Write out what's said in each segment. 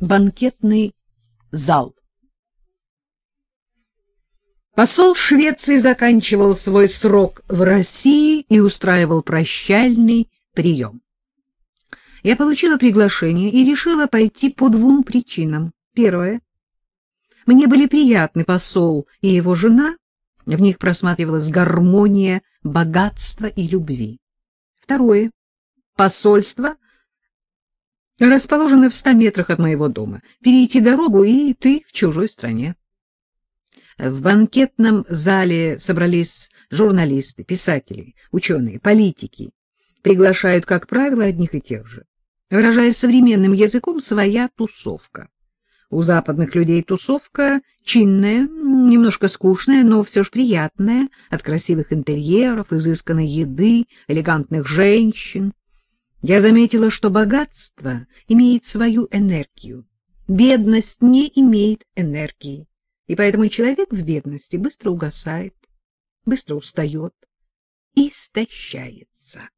Банкетный зал. Посол Швеции заканчивал свой срок в России и устраивал прощальный прием. Я получила приглашение и решила пойти по двум причинам. Первое. Мне были приятны посол и его жена, в них просматривалась гармония богатства и любви. Второе. Посольство расположены в ста метрах от моего дома. Перейти дорогу, и ты в чужой стране. В банкетном зале собрались журналисты, писатели, ученые, политики. Приглашают, как правило, одних и тех же. Выражаясь современным языком, своя тусовка. У западных людей тусовка чинная, немножко скучная, но все же приятная, от красивых интерьеров, изысканной еды, элегантных женщин. Я заметила, что богатство имеет свою энергию, бедность не имеет энергии, и поэтому человек в бедности быстро угасает, быстро устает, истощается.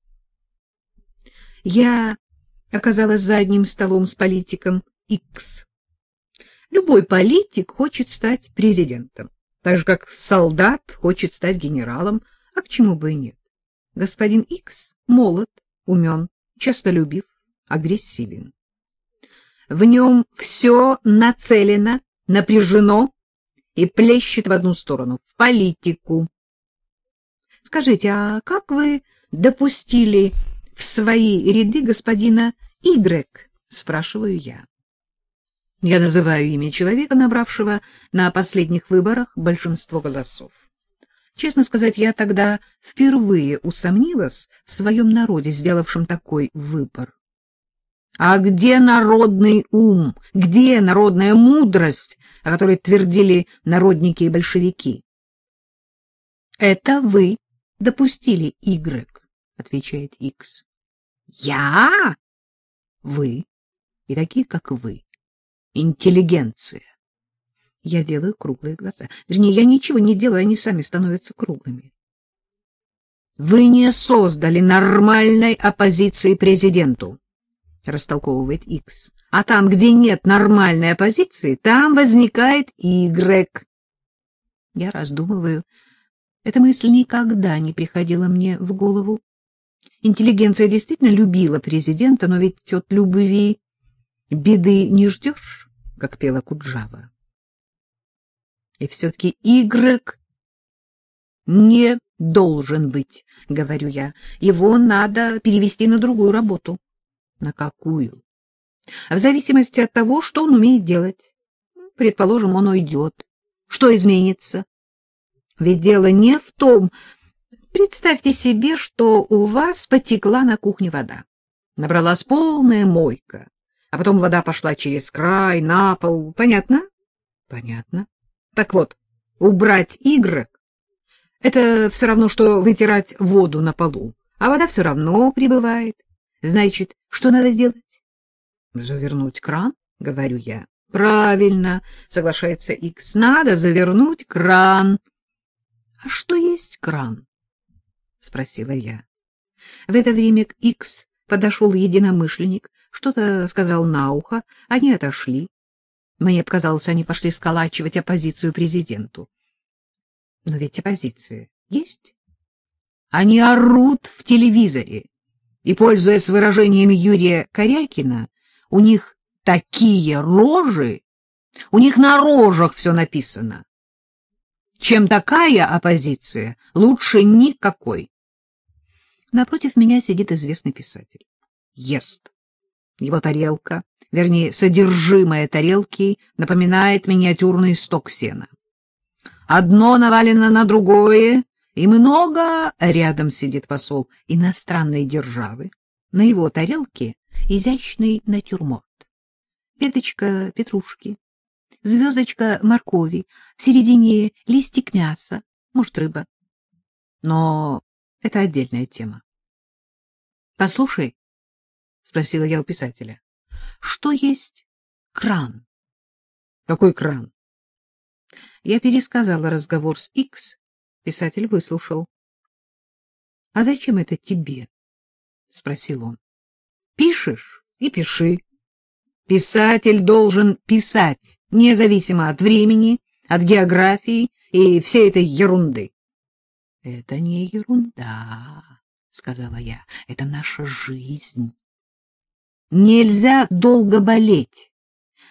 Я оказалась за одним столом с политиком X. Любой политик хочет стать президентом, так же как солдат хочет стать генералом, а почему бы и нет? Господин X молод, умен, честолюбив, агрессивен. В нем все нацелено, напряжено и плещет в одну сторону — в политику. Скажите, а как вы допустили в свои ряды господина Y? — спрашиваю я. Я называю имя человека, набравшего на последних выборах большинство голосов. Честно сказать, я тогда впервые усомнилась в своем народе, сделавшем такой выбор. А где народный ум, где народная мудрость, о которой твердили народники и большевики? — Это вы допустили, Y, — отвечает X. — Я? — Вы и такие, как вы. Интеллигенция. Я делаю круглые глаза. Вернее, я ничего не делаю, они сами становятся круглыми. Вы не создали нормальной оппозиции президенту, растолковывает X. А там, где нет нормальной оппозиции, там возникает Y. Я раздумываю. Эта мысль никогда не приходила мне в голову. Интеллигенция действительно любила президента, но ведь от любви беды не ждешь, как пела Куджава. И все-таки Y не должен быть, говорю я. Его надо перевести на другую работу. На какую? В зависимости от того, что он умеет делать. Предположим, он уйдет. Что изменится? Ведь дело не в том... Представьте себе, что у вас потекла на кухне вода. Набралась полная мойка, а потом вода пошла через край, на пол. Понятно? Понятно. Так вот, убрать игрок — это все равно, что вытирать воду на полу, а вода все равно прибывает. Значит, что надо делать? Завернуть кран, говорю я. Правильно, соглашается Икс. Надо завернуть кран. А что есть кран? спросила я. В это время к Икс подошел единомышленник, что-то сказал на ухо, они отошли. Мне показалось, они пошли сколачивать оппозицию президенту. Но ведь оппозиция есть. Они орут в телевизоре. И, пользуясь выражением Юрия Корякина, у них такие рожи, у них на рожах все написано. Чем такая оппозиция, лучше никакой. Напротив меня сидит известный писатель. Ест. Его тарелка вернее, содержимое тарелки напоминает миниатюрный сток сена. Одно навалено на другое, и много рядом сидит посол иностранной державы. На его тарелке изящный натюрморт. Веточка петрушки, звездочка моркови, в середине листик мяса, может, рыба. Но это отдельная тема. — Послушай, — спросила я у писателя, что есть кран. Какой кран? Я пересказала разговор с Икс, писатель выслушал. — А зачем это тебе? — спросил он. — Пишешь и пиши. Писатель должен писать, независимо от времени, от географии и всей этой ерунды. — Это не ерунда, — сказала я, — это наша жизнь. Нельзя долго болеть.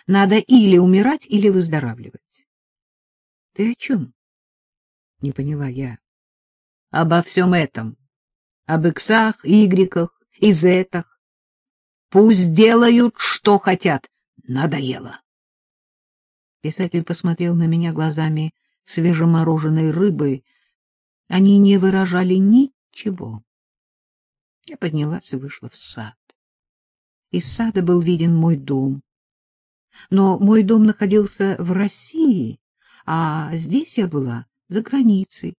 Надо или умирать, или выздоравливать. — Ты о чем? — не поняла я. — Обо всем этом. Об иксах, игреках и зетах. Пусть делают, что хотят. Надоело. Писатель посмотрел на меня глазами свежемороженой рыбы. Они не выражали ничего. Я поднялась и вышла в сад. Из сада был виден мой дом. Но мой дом находился в России, а здесь я была за границей,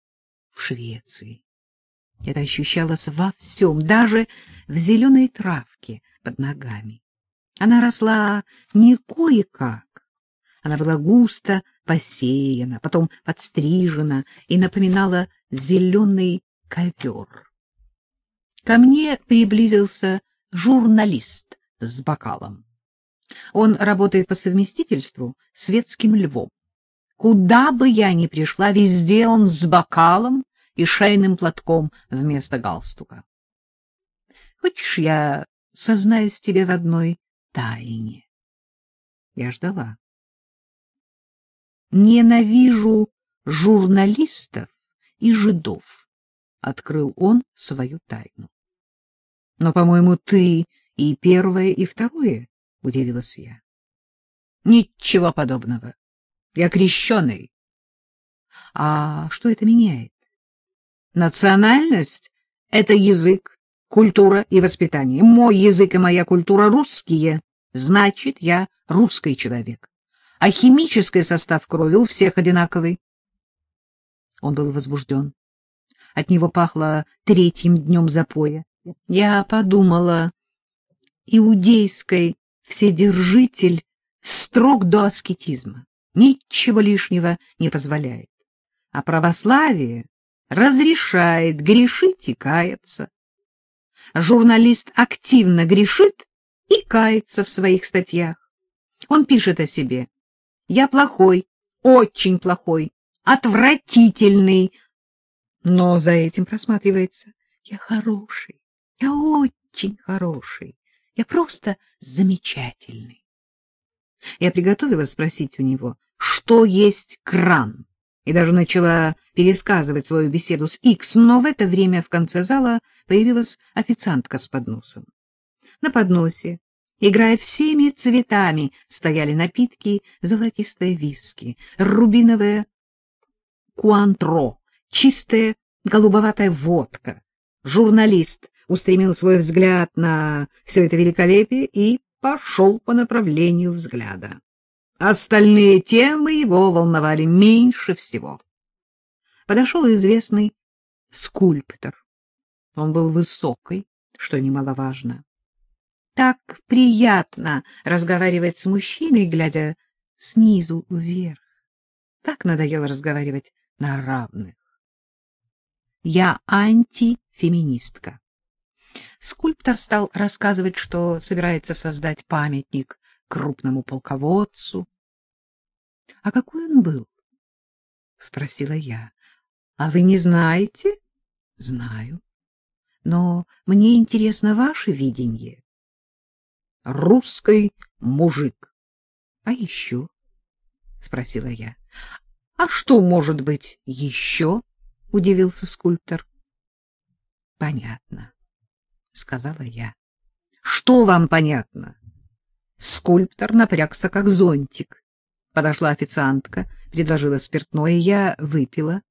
в Швеции. Это ощущалось во всем, даже в зеленой травке под ногами. Она росла не кое-как. Она была густо посеяна, потом подстрижена и напоминала зеленый ковер. Ко мне приблизился журналист с бокалом. Он работает по совместительству светским львом. Куда бы я ни пришла, везде он с бокалом и шейным платком вместо галстука. Хочешь, я сознаюсь тебе в одной тайне? Я ждала. Ненавижу журналистов и жидов, — открыл он свою тайну. — Но, по-моему, ты и первое, и второе, — удивилась я. — Ничего подобного. Я крещеный. — А что это меняет? Национальность — это язык, культура и воспитание. Мой язык и моя культура русские, значит, я русский человек. А химический состав крови у всех одинаковый. Он был возбужден. От него пахло третьим днем запоя. Я подумала, иудейский вседержитель строг до аскетизма, ничего лишнего не позволяет. А православие разрешает грешить и каяться. Журналист активно грешит и кается в своих статьях. Он пишет о себе. Я плохой, очень плохой, отвратительный. Но за этим просматривается. Я хороший, я очень хороший, я просто замечательный. Я приготовила спросить у него, что есть кран и даже начала пересказывать свою беседу с Икс, но в это время в конце зала появилась официантка с подносом. На подносе, играя всеми цветами, стояли напитки, золотистые виски, рубиновое куантро, чистая голубоватая водка. Журналист устремил свой взгляд на все это великолепие и пошел по направлению взгляда. Остальные темы его волновали меньше всего. Подошел известный скульптор. Он был высокий, что немаловажно. Так приятно разговаривать с мужчиной, глядя снизу вверх. Так надоело разговаривать на равных. Я антифеминистка. Скульптор стал рассказывать, что собирается создать памятник крупному полководцу, — А какой он был? — спросила я. — А вы не знаете? — Знаю. Но мне интересно ваше видение. — Русский мужик. — А еще? — спросила я. — А что может быть еще? — удивился скульптор. — Понятно, — сказала я. — Что вам понятно? Скульптор напрягся, как зонтик. Подошла официантка, предложила спиртное, я выпила.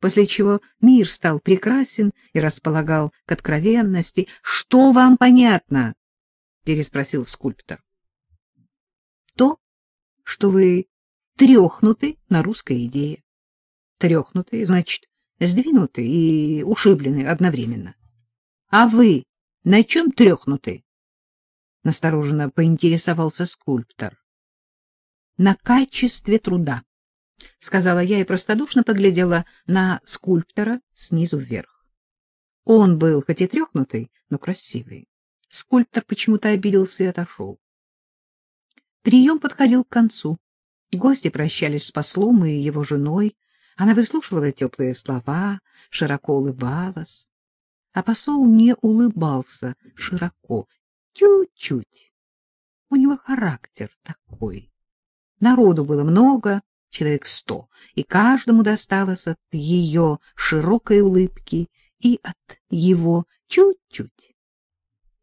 После чего мир стал прекрасен и располагал к откровенности. — Что вам понятно? — переспросил скульптор. — То, что вы трехнуты на русской идее. Трехнуты, значит, сдвинуты и ушиблены одновременно. — А вы на чем трехнуты? — настороженно поинтересовался скульптор на качестве труда, — сказала я и простодушно поглядела на скульптора снизу вверх. Он был хоть и трехнутый, но красивый. Скульптор почему-то обиделся и отошел. Прием подходил к концу. Гости прощались с послом и его женой. Она выслушивала теплые слова, широко улыбалась. А посол не улыбался широко, чуть-чуть. У него характер такой. Народу было много, человек сто, и каждому досталось от ее широкой улыбки и от его чуть-чуть.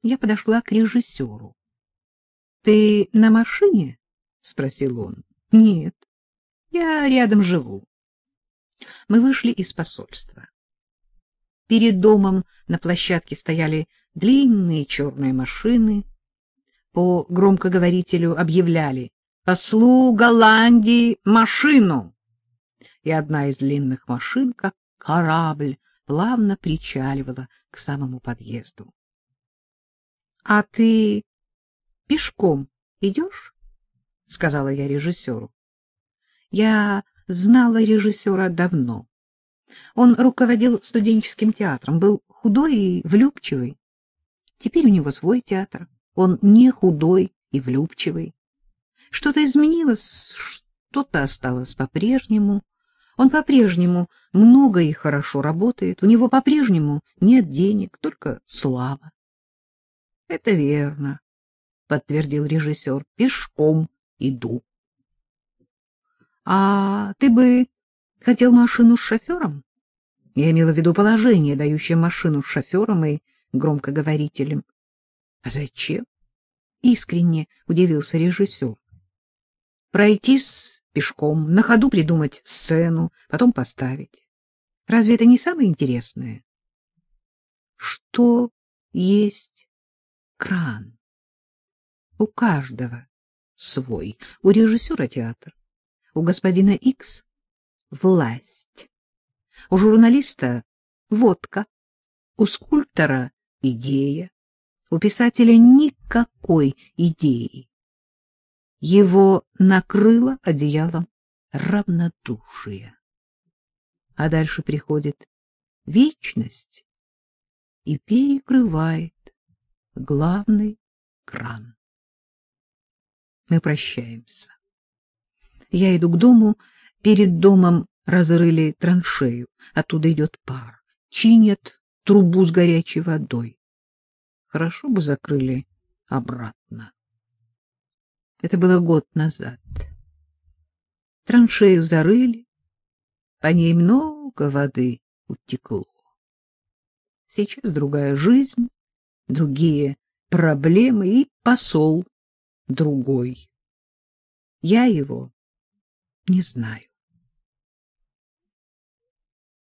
Я подошла к режиссеру. — Ты на машине? — спросил он. — Нет, я рядом живу. Мы вышли из посольства. Перед домом на площадке стояли длинные черные машины. По громкоговорителю объявляли «Послу Голландии машину!» И одна из длинных машин, как корабль, плавно причаливала к самому подъезду. — А ты пешком идешь? — сказала я режиссеру. Я знала режиссера давно. Он руководил студенческим театром, был худой и влюбчивый. Теперь у него свой театр. Он не худой и влюбчивый. Что-то изменилось, что-то осталось по-прежнему. Он по-прежнему много и хорошо работает. У него по-прежнему нет денег, только слава. — Это верно, — подтвердил режиссер. — Пешком иду. — А ты бы хотел машину с шофером? Я имела в виду положение, дающее машину с шофером и громкоговорителем. — А зачем? — искренне удивился режиссер. — Пройтись пешком, на ходу придумать сцену, потом поставить. Разве это не самое интересное? Что есть кран? У каждого свой. У режиссера театр, у господина Икс власть, у журналиста водка, у скульптора идея, у писателя никакой идеи. Его накрыло одеялом равнодушие. А дальше приходит вечность и перекрывает главный кран. Мы прощаемся. Я иду к дому, перед домом разрыли траншею, оттуда идет пар, чинят трубу с горячей водой. Хорошо бы закрыли обратно. Это было год назад. Траншею зарыли, по ней много воды утекло. Сейчас другая жизнь, другие проблемы и посол другой. Я его не знаю.